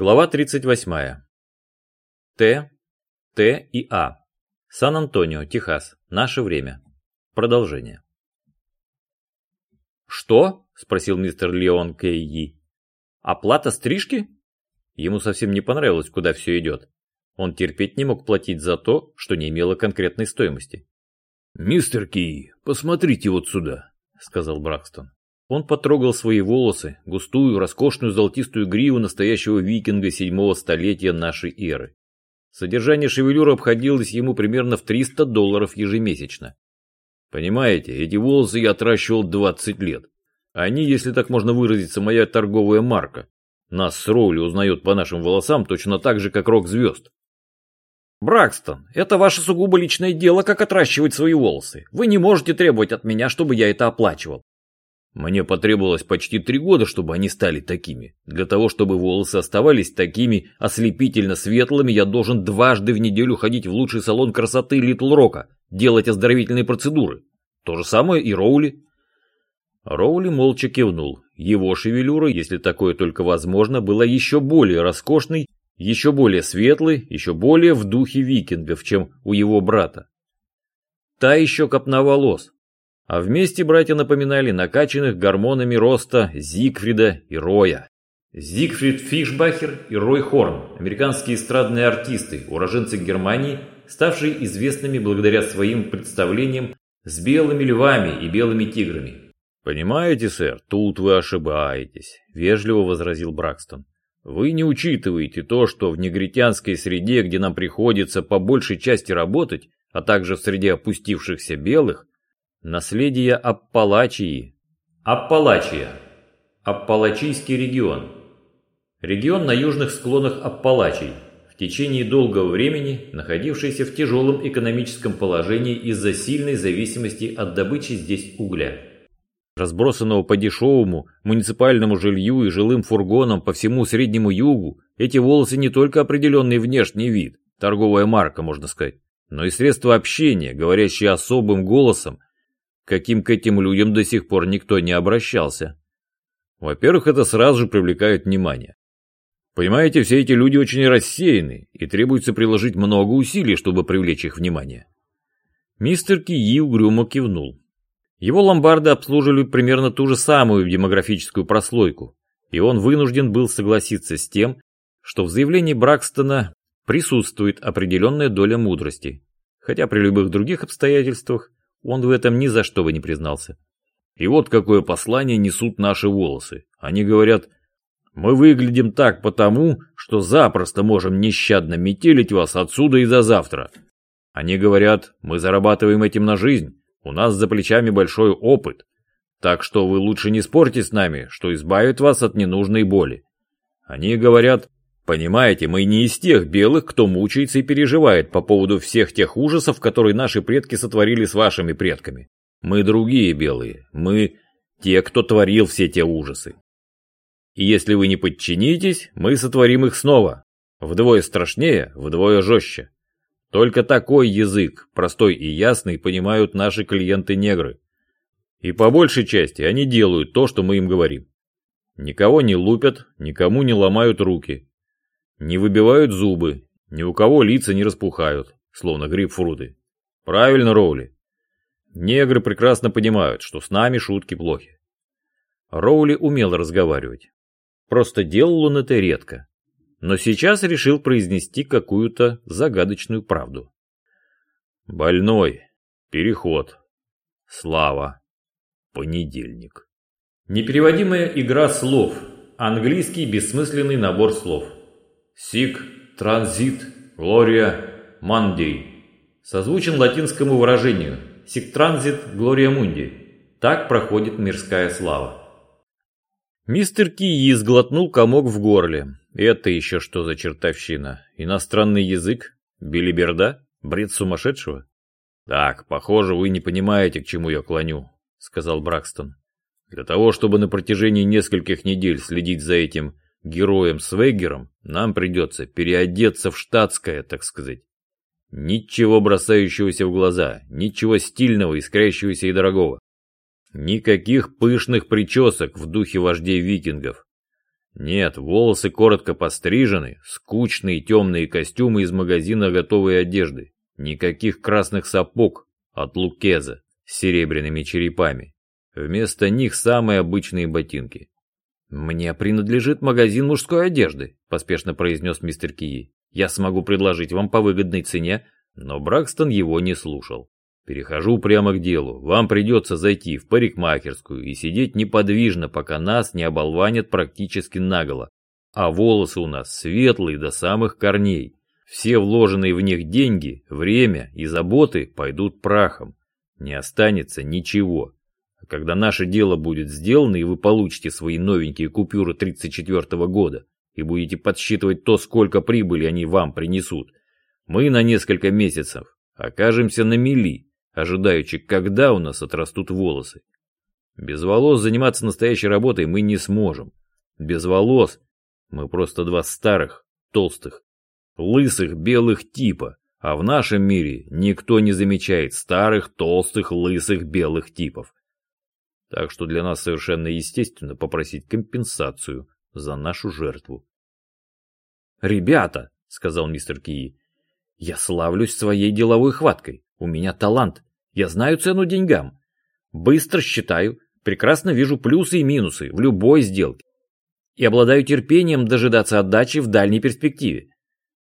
Глава 38. Т, Т и А. Сан-Антонио, Техас. Наше время. Продолжение. «Что?» – спросил мистер Леон Кей «Оплата стрижки?» Ему совсем не понравилось, куда все идет. Он терпеть не мог платить за то, что не имело конкретной стоимости. «Мистер Ки, посмотрите вот сюда», – сказал Бракстон. Он потрогал свои волосы, густую, роскошную золотистую гриву настоящего викинга седьмого столетия нашей эры. Содержание шевелюры обходилось ему примерно в 300 долларов ежемесячно. Понимаете, эти волосы я отращивал 20 лет. Они, если так можно выразиться, моя торговая марка. Нас с Роули узнают по нашим волосам точно так же, как рок-звезд. Бракстон, это ваше сугубо личное дело, как отращивать свои волосы. Вы не можете требовать от меня, чтобы я это оплачивал. Мне потребовалось почти три года, чтобы они стали такими. Для того, чтобы волосы оставались такими ослепительно светлыми, я должен дважды в неделю ходить в лучший салон красоты Литл Рока, делать оздоровительные процедуры. То же самое и Роули. Роули молча кивнул. Его шевелюра, если такое только возможно, была еще более роскошной, еще более светлой, еще более в духе викингов, чем у его брата. Та еще копна волос, а вместе братья напоминали накачанных гормонами роста Зигфрида и Роя. Зигфрид Фишбахер и Рой Хорн – американские эстрадные артисты, уроженцы Германии, ставшие известными благодаря своим представлениям с белыми львами и белыми тиграми. «Понимаете, сэр, тут вы ошибаетесь», – вежливо возразил Бракстон. «Вы не учитываете то, что в негритянской среде, где нам приходится по большей части работать, а также в среде опустившихся белых, Наследие Аппалачии. Аппалачия. Аппалачийский регион. Регион на южных склонах Аппалачий, в течение долгого времени находившийся в тяжелом экономическом положении из-за сильной зависимости от добычи здесь угля. Разбросанного по дешевому муниципальному жилью и жилым фургонам по всему Среднему Югу, эти волосы не только определенный внешний вид, торговая марка, можно сказать, но и средство общения, говорящее особым голосом каким к этим людям до сих пор никто не обращался. Во-первых, это сразу же привлекает внимание. Понимаете, все эти люди очень рассеяны, и требуется приложить много усилий, чтобы привлечь их внимание. Мистер Кии угрюмо кивнул. Его ломбарды обслуживали примерно ту же самую демографическую прослойку, и он вынужден был согласиться с тем, что в заявлении Бракстона присутствует определенная доля мудрости, хотя при любых других обстоятельствах он в этом ни за что бы не признался. И вот какое послание несут наши волосы. Они говорят, мы выглядим так потому, что запросто можем нещадно метелить вас отсюда и до завтра. Они говорят, мы зарабатываем этим на жизнь, у нас за плечами большой опыт. Так что вы лучше не спорьте с нами, что избавит вас от ненужной боли. Они говорят, Понимаете, мы не из тех белых, кто мучается и переживает по поводу всех тех ужасов, которые наши предки сотворили с вашими предками. Мы другие белые, мы те, кто творил все те ужасы. И если вы не подчинитесь, мы сотворим их снова. Вдвое страшнее, вдвое жестче. Только такой язык, простой и ясный, понимают наши клиенты-негры. И по большей части они делают то, что мы им говорим. Никого не лупят, никому не ломают руки, не выбивают зубы, ни у кого лица не распухают, словно грейпфруты. Правильно, Роули. Негры прекрасно понимают, что с нами шутки плохи. Роули умел разговаривать. Просто делал он это редко. Но сейчас решил произнести какую-то загадочную правду. Больной. Переход. Слава. Понедельник. Непереводимая игра слов. Английский бессмысленный набор слов. Сик, транзит, глория, мандей. Созвучен латинскому выражению «Сик транзит, глория мунди». Так проходит мирская слава. Мистер Кии сглотнул комок в горле. Это еще что за чертовщина? Иностранный язык? Билиберда? Бред сумасшедшего? Так, похоже, вы не понимаете, к чему я клоню, сказал Бракстон. Для того, чтобы на протяжении нескольких недель следить за этим героем Свегером, нам придется переодеться в штатское, так сказать. Ничего бросающегося в глаза, ничего стильного, искрящегося и дорогого. Никаких пышных причесок в духе вождей викингов. Нет, волосы коротко пострижены, скучные темные костюмы из магазина готовой одежды. Никаких красных сапог от Лукеза с серебряными черепами. Вместо них самые обычные ботинки. «Мне принадлежит магазин мужской одежды», – поспешно произнес мистер Кии. «Я смогу предложить вам по выгодной цене», но Бракстон его не слушал. Перехожу прямо к делу. Вам придется зайти в парикмахерскую и сидеть неподвижно, пока нас не оболванят практически наголо. А волосы у нас светлые до самых корней. Все вложенные в них деньги, время и заботы пойдут прахом. Не останется ничего. А когда наше дело будет сделано и вы получите свои новенькие купюры 34 -го года и будете подсчитывать то, сколько прибыли они вам принесут, мы на несколько месяцев окажемся на мели ожидаючи, когда у нас отрастут волосы. Без волос заниматься настоящей работой мы не сможем. Без волос мы просто два старых, толстых, лысых белых типа, а в нашем мире никто не замечает старых, толстых, лысых белых типов. Так что для нас совершенно естественно попросить компенсацию за нашу жертву. «Ребята», — сказал мистер Кии, — «я славлюсь своей деловой хваткой. У меня талант. Я знаю цену деньгам. Быстро считаю, прекрасно вижу плюсы и минусы в любой сделке. И обладаю терпением дожидаться отдачи в дальней перспективе.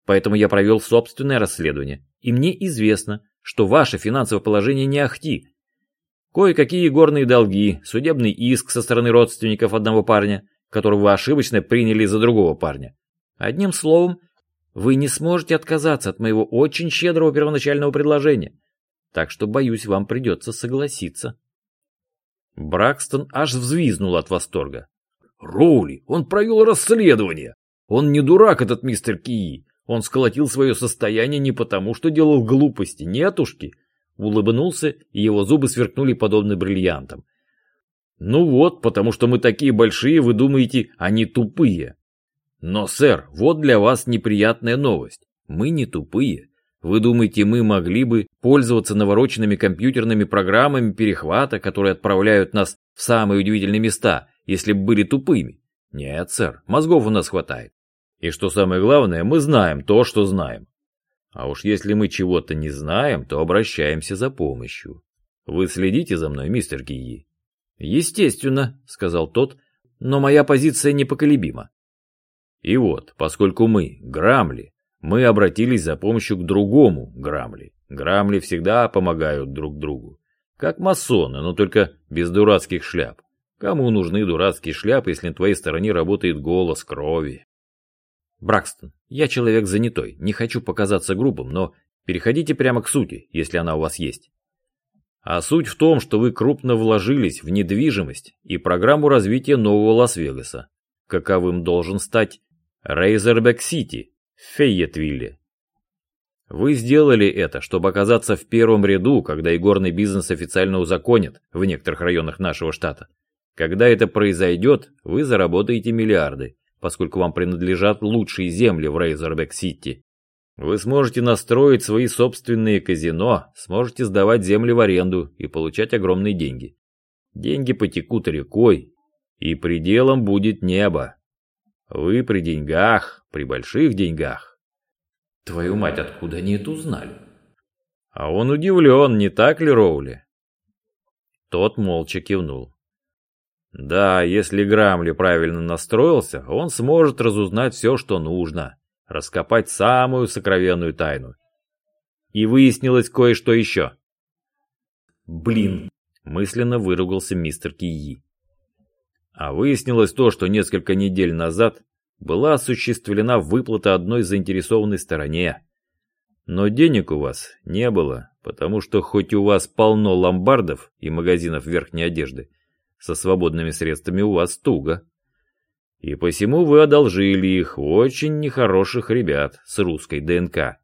Поэтому я провел собственное расследование. И мне известно, что ваше финансовое положение не ахти. Кое-какие горные долги, судебный иск со стороны родственников одного парня, которого вы ошибочно приняли за другого парня. Одним словом, вы не сможете отказаться от моего очень щедрого первоначального предложения так что, боюсь, вам придется согласиться. Бракстон аж взвизнул от восторга. Роули, он провел расследование. Он не дурак, этот мистер Кии. Он сколотил свое состояние не потому, что делал глупости, нетушки. Улыбнулся, и его зубы сверкнули подобно бриллиантам. Ну вот, потому что мы такие большие, вы думаете, они тупые. Но, сэр, вот для вас неприятная новость. Мы не тупые. Вы думаете, мы могли бы пользоваться навороченными компьютерными программами перехвата, которые отправляют нас в самые удивительные места, если бы были тупыми? Нет, сэр, мозгов у нас хватает. И что самое главное, мы знаем то, что знаем. А уж если мы чего-то не знаем, то обращаемся за помощью. Вы следите за мной, мистер Гии? Естественно, сказал тот, но моя позиция непоколебима. И вот, поскольку мы, Грамли, мы обратились за помощью к другому Грамли. Грамли всегда помогают друг другу. Как масоны, но только без дурацких шляп. Кому нужны дурацкие шляпы, если на твоей стороне работает голос крови? Бракстон, я человек занятой, не хочу показаться грубым, но переходите прямо к сути, если она у вас есть. А суть в том, что вы крупно вложились в недвижимость и программу развития нового Лас-Вегаса, каковым должен стать Рейзербек-Сити, Фейетвилле. Вы сделали это, чтобы оказаться в первом ряду, когда игорный бизнес официально узаконят в некоторых районах нашего штата. Когда это произойдет, вы заработаете миллиарды, поскольку вам принадлежат лучшие земли в Рейзербек-Сити. Вы сможете настроить свои собственные казино, сможете сдавать земли в аренду и получать огромные деньги. Деньги потекут рекой, и пределом будет небо. Вы при деньгах, при больших деньгах. Твою мать, откуда они это узнали? А он удивлен, не так ли, Роули? Тот молча кивнул. Да, если Грамли правильно настроился, он сможет разузнать все, что нужно, раскопать самую сокровенную тайну. И выяснилось кое-что еще. Блин, мысленно выругался мистер Кии. А выяснилось то, что несколько недель назад была осуществлена выплата одной заинтересованной стороне. Но денег у вас не было, потому что хоть у вас полно ломбардов и магазинов верхней одежды, со свободными средствами у вас туго. И посему вы одолжили их очень нехороших ребят с русской ДНК,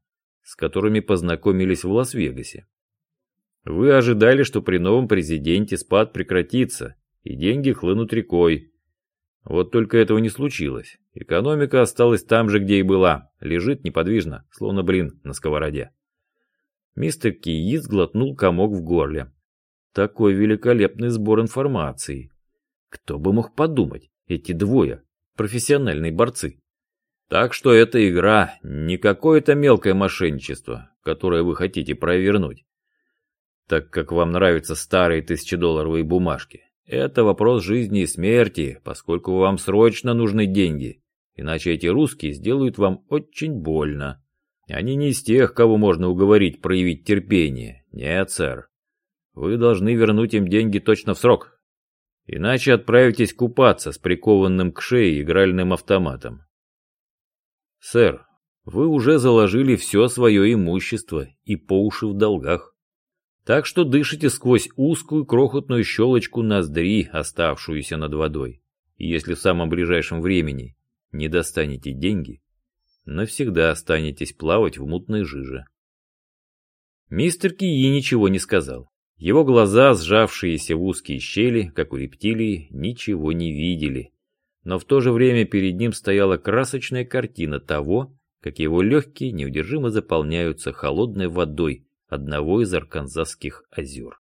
с которыми познакомились в Лас-Вегасе. Вы ожидали, что при новом президенте спад прекратится, и деньги хлынут рекой. Вот только этого не случилось. Экономика осталась там же, где и была. Лежит неподвижно, словно блин на сковороде. Мистер Киит глотнул комок в горле. Такой великолепный сбор информации. Кто бы мог подумать, эти двое, профессиональные борцы. Так что эта игра не какое-то мелкое мошенничество, которое вы хотите провернуть, так как вам нравятся старые тысячедолларовые бумажки. Это вопрос жизни и смерти, поскольку вам срочно нужны деньги, иначе эти русские сделают вам очень больно. Они не из тех, кого можно уговорить проявить терпение. Нет, сэр. Вы должны вернуть им деньги точно в срок. Иначе отправитесь купаться с прикованным к шее игральным автоматом. Сэр, вы уже заложили все свое имущество и по уши в долгах. Так что дышите сквозь узкую крохотную щелочку ноздри, оставшуюся над водой. И если в самом ближайшем времени не достанете деньги, навсегда останетесь плавать в мутной жиже. Мистер Кии ничего не сказал. Его глаза, сжавшиеся в узкие щели, как у рептилии, ничего не видели. Но в то же время перед ним стояла красочная картина того, как его легкие неудержимо заполняются холодной водой, одного из арканзасских озер.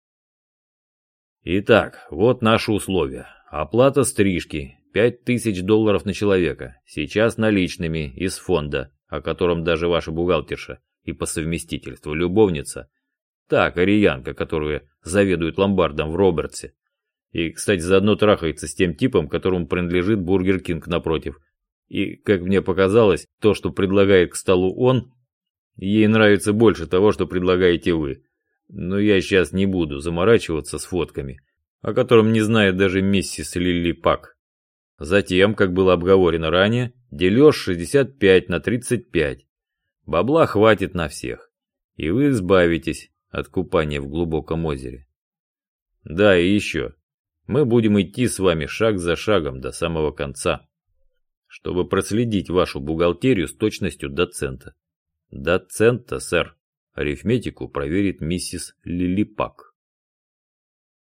Итак, вот наши условия. Оплата стрижки. Пять тысяч долларов на человека. Сейчас наличными из фонда, о котором даже ваша бухгалтерша и по совместительству любовница. Та кореянка, которая заведует ломбардом в Робертсе. И, кстати, заодно трахается с тем типом, которому принадлежит Burger King напротив. И, как мне показалось, то, что предлагает к столу он, Ей нравится больше того, что предлагаете вы. Но я сейчас не буду заморачиваться с фотками, о которых не знает даже миссис Лили Пак. Затем, как было обговорено ранее, дележ 65 на 35. Бабла хватит на всех, и вы избавитесь от купания в глубоком озере. Да, и еще. Мы будем идти с вами шаг за шагом до самого конца, чтобы проследить вашу бухгалтерию с точностью до цента. До цента, сэр. Арифметику проверит миссис Лилипак.